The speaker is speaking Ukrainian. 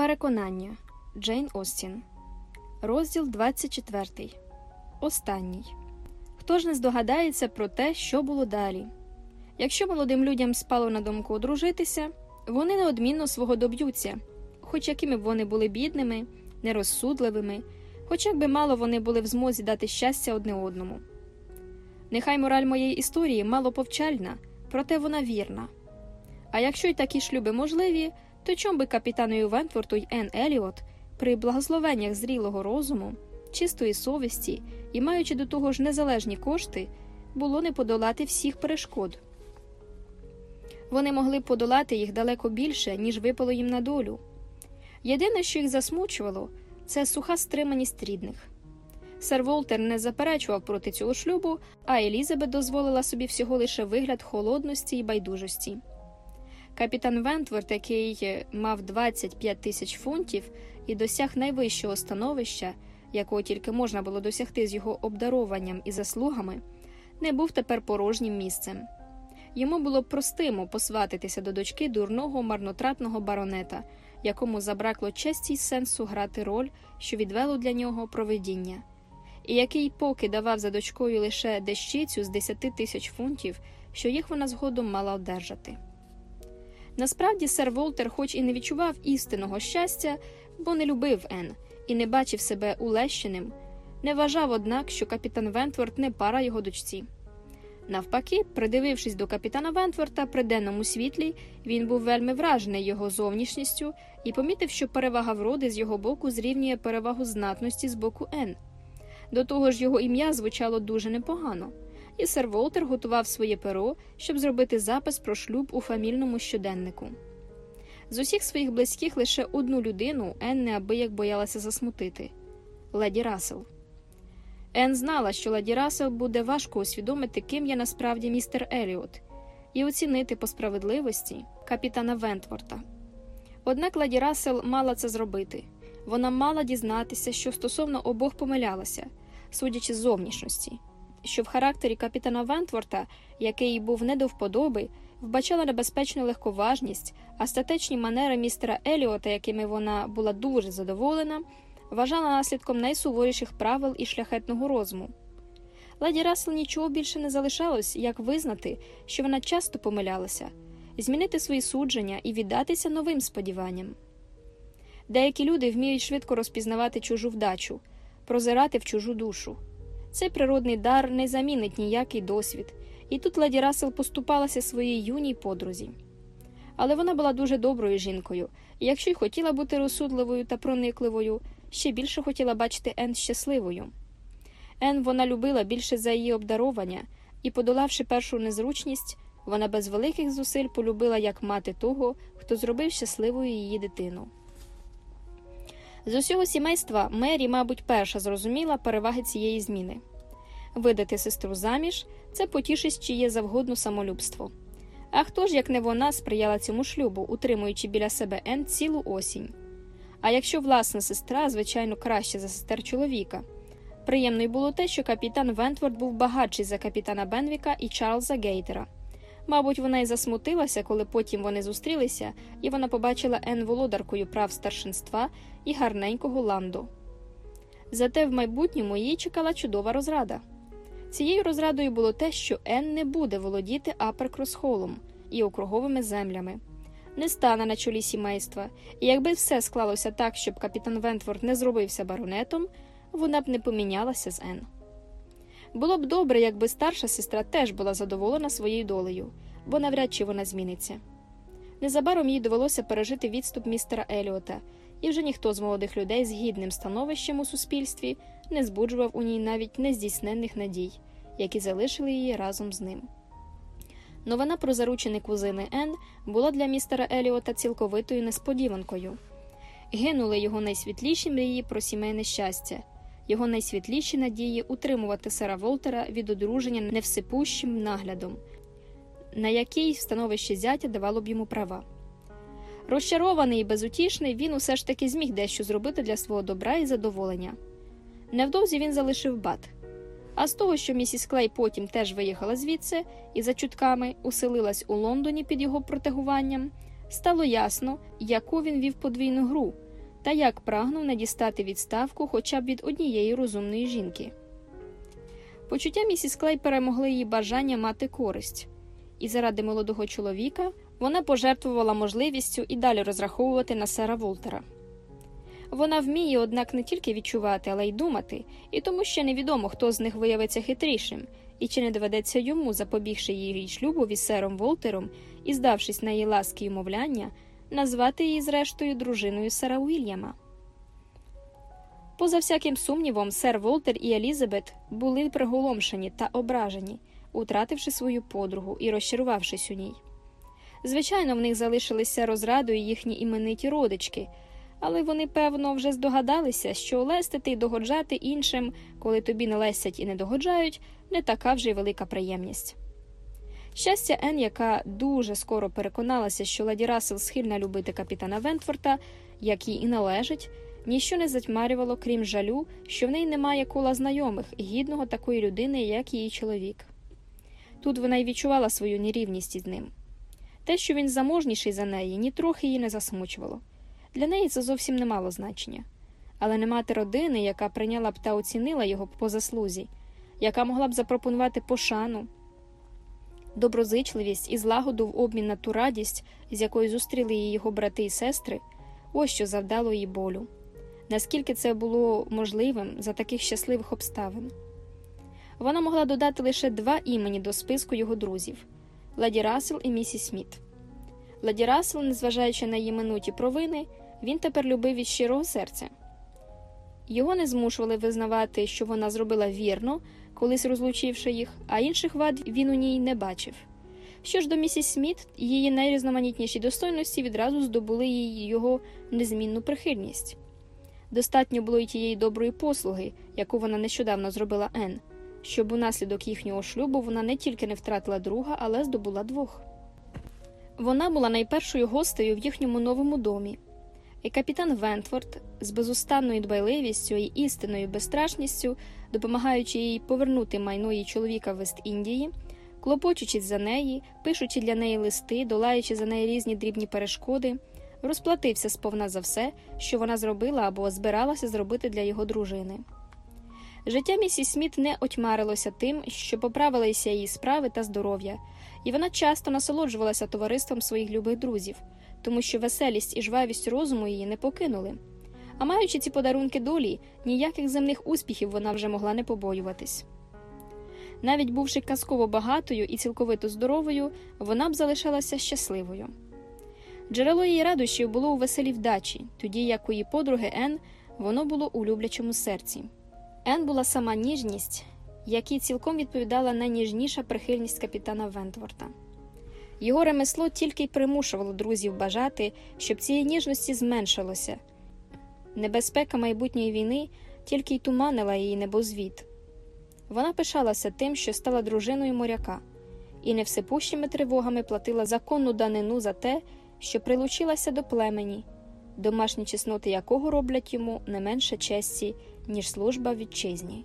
Переконання Джейн Остін. Розділ 24. Останній. Хто ж не здогадається про те, що було далі? Якщо молодим людям спало на думку одружитися, вони неодмінно свого доб'ються, хоч якими б вони були бідними, нерозсудливими, хоч як мало вони були в змозі дати щастя одне одному. Нехай мораль моєї історії мало повчальна, проте вона вірна. А якщо й такі шлюби можливі, то чом би капітаною Вентворту й Ен Еліот при благословеннях зрілого розуму, чистої совісті і маючи до того ж незалежні кошти, було не подолати всіх перешкод. Вони могли б подолати їх далеко більше, ніж випало їм на долю. Єдине, що їх засмучувало, це суха стриманість рідних. Сер Волтер не заперечував проти цього шлюбу, а Елізабет дозволила собі всього лише вигляд холодності і байдужості. Капітан Вентворт, який мав 25 тисяч фунтів і досяг найвищого становища, якого тільки можна було досягти з його обдарованням і заслугами, не був тепер порожнім місцем. Йому було простимо посватитися до дочки дурного марнотратного баронета, якому забракло честі й сенсу грати роль, що відвело для нього провидіння, і який поки давав за дочкою лише дещицю з 10 тисяч фунтів, що їх вона згодом мала одержати. Насправді, сер Волтер, хоч і не відчував істинного щастя, бо не любив Ен і не бачив себе улещеним, не вважав, однак, що капітан Вентворт не пара його дочці. Навпаки, придивившись до капітана Вентворта при денному світлі, він був вельми вражений його зовнішністю і помітив, що перевага вроди з його боку зрівнює перевагу знатності з боку Н. До того ж, його ім'я звучало дуже непогано, і сер Волтер готував своє перо, щоб зробити запис про шлюб у фамільному щоденнику. З усіх своїх близьких лише одну людину Ен неабияк боялася засмутити леді Рассел. Ен знала, що леді Рассел буде важко усвідомити, ким є насправді містер Еліот, і оцінити по справедливості капітана Вентворта. Однак леді Рассел мала це зробити вона мала дізнатися, що стосовно обох помилялася, судячи з зовнішності, що в характері капітана Вентворта, який був не до вподоби, вбачала небезпечну легковажність, а статечні манери містера Еліота, якими вона була дуже задоволена вважала наслідком найсуворіших правил і шляхетного розуму. Леді Рассел нічого більше не залишалось, як визнати, що вона часто помилялася, змінити свої судження і віддатися новим сподіванням. Деякі люди вміють швидко розпізнавати чужу вдачу, прозирати в чужу душу. Цей природний дар не замінить ніякий досвід, і тут леді Рассел поступалася своїй юній подрузі. Але вона була дуже доброю жінкою, і якщо й хотіла бути розсудливою та проникливою, ще більше хотіла бачити Ен щасливою. Ен вона любила більше за її обдаровання, і, подолавши першу незручність, вона без великих зусиль полюбила як мати того, хто зробив щасливою її дитину. З усього сімейства Мері, мабуть, перша зрозуміла переваги цієї зміни видати сестру заміж це потішить чиє завгодно самолюбство. А хто ж, як не вона, сприяла цьому шлюбу, утримуючи біля себе Ен цілу осінь? А якщо власна сестра, звичайно, краще за сестер чоловіка. Приємною було те, що капітан Вентворд був багатший за капітана Бенвіка і Чарльза Гейтера. Мабуть, вона й засмутилася, коли потім вони зустрілися, і вона побачила Ен володаркою прав старшинства і гарненького ланду. Зате в майбутньому їй чекала чудова розрада. Цією розрадою було те, що Ен не буде володіти Аперкросхолом і округовими землями не стане на чолі сімейства, і якби все склалося так, щоб капітан Вентворд не зробився баронетом, вона б не помінялася з Ен. Було б добре, якби старша сестра теж була задоволена своєю долею, бо навряд чи вона зміниться. Незабаром їй довелося пережити відступ містера Еліота, і вже ніхто з молодих людей з гідним становищем у суспільстві не збуджував у ній навіть нездійсненних надій, які залишили її разом з ним. Новина про заручені кузини Ен була для містера Еліота цілковитою несподіванкою. Гинули його найсвітліші мрії про сімейне щастя, його найсвітліші надії утримувати сера Волтера від одруження невсипущим наглядом, на який становище зятя давало б йому права. Розчарований і безутішний, він усе ж таки зміг дещо зробити для свого добра і задоволення. Невдовзі він залишив бат. А з того, що місіс Клей потім теж виїхала звідси і за чутками уселилась у Лондоні під його протегуванням, стало ясно, яку він вів подвійну гру, та як прагнув не дістати відставку хоча б від однієї розумної жінки. Почуття місіс Клей перемогли її бажання мати користь, і заради молодого чоловіка вона пожертвувала можливістю і далі розраховувати на сера Волтера. Вона вміє, однак, не тільки відчувати, але й думати, і тому ще невідомо, хто з них виявиться хитрішим, і чи не доведеться йому, запобігши її шлюбу із сером Волтером і здавшись на її ласки й умовляння, назвати її, зрештою, дружиною сера Уільяма. Поза всяким сумнівом, сер Волтер і Елізабет були приголомшені та ображені, утративши свою подругу і розчарувавшись у ній. Звичайно, в них залишилися розрадою їхні імениті родички, але вони, певно, вже здогадалися, що лестити й догоджати іншим, коли тобі не лестять і не догоджають, не така вже й велика приємність. Щастя, Ен, яка дуже скоро переконалася, що леді Рассел схильна любити капітана Вентфорта, як їй і належить, ніщо не затьмарювало, крім жалю, що в неї немає кола знайомих, гідного такої людини, як її чоловік. Тут вона й відчувала свою нерівність із ним. Те, що він заможніший за неї, нітрохи її не засмучувало. Для неї це зовсім не мало значення. Але не мати родини, яка прийняла б та оцінила його по заслузі, яка могла б запропонувати пошану, доброзичливість і злагоду в обмін на ту радість, з якою зустріли її його брати і сестри, ось що завдало їй болю. Наскільки це було можливим за таких щасливих обставин. Вона могла додати лише два імені до списку його друзів леді Рассел і місіс Сміт. Леді Рассел, незважаючи на її минуті провини, він тепер любив від щирого серця. Його не змушували визнавати, що вона зробила вірно, колись розлучивши їх, а інших вад він у ній не бачив. Що ж до місіс Сміт, її найрізноманітніші достойності відразу здобули їй його незмінну прихильність. Достатньо було й тієї доброї послуги, яку вона нещодавно зробила Ен, щоб унаслідок їхнього шлюбу вона не тільки не втратила друга, але здобула двох. Вона була найпершою гостею в їхньому новому домі, і капітан Вентфорд з безустанною дбайливістю і істинною безстрашністю, допомагаючи їй повернути майно її чоловіка в Вест-Індії, клопочучись за неї, пишучи для неї листи, долаючи за неї різні дрібні перешкоди, розплатився сповна за все, що вона зробила або збиралася зробити для його дружини. Життя місіс Сміт не отьмарилося тим, що поправилися її справи та здоров'я, і вона часто насолоджувалася товариством своїх любих друзів, тому що веселість і жвавість розуму її не покинули. А маючи ці подарунки долі, ніяких земних успіхів вона вже могла не побоюватись. Навіть бувши казково багатою і цілковито здоровою, вона б залишалася щасливою. Джерело її радощів було у веселій вдачі, тоді як у її подруги Ен воно було у люблячому серці. Ен була сама ніжність, якій цілком відповідала найніжніша прихильність капітана Вентворта. Його ремесло тільки й примушувало друзів бажати, щоб цієї ніжності зменшилося. Небезпека майбутньої війни тільки й туманила її небозвіт. Вона пишалася тим, що стала дружиною моряка, і невсипущими тривогами платила законну данину за те, що прилучилася до племені, домашні чесноти якого роблять йому не менше честі, ніж служба вітчизні.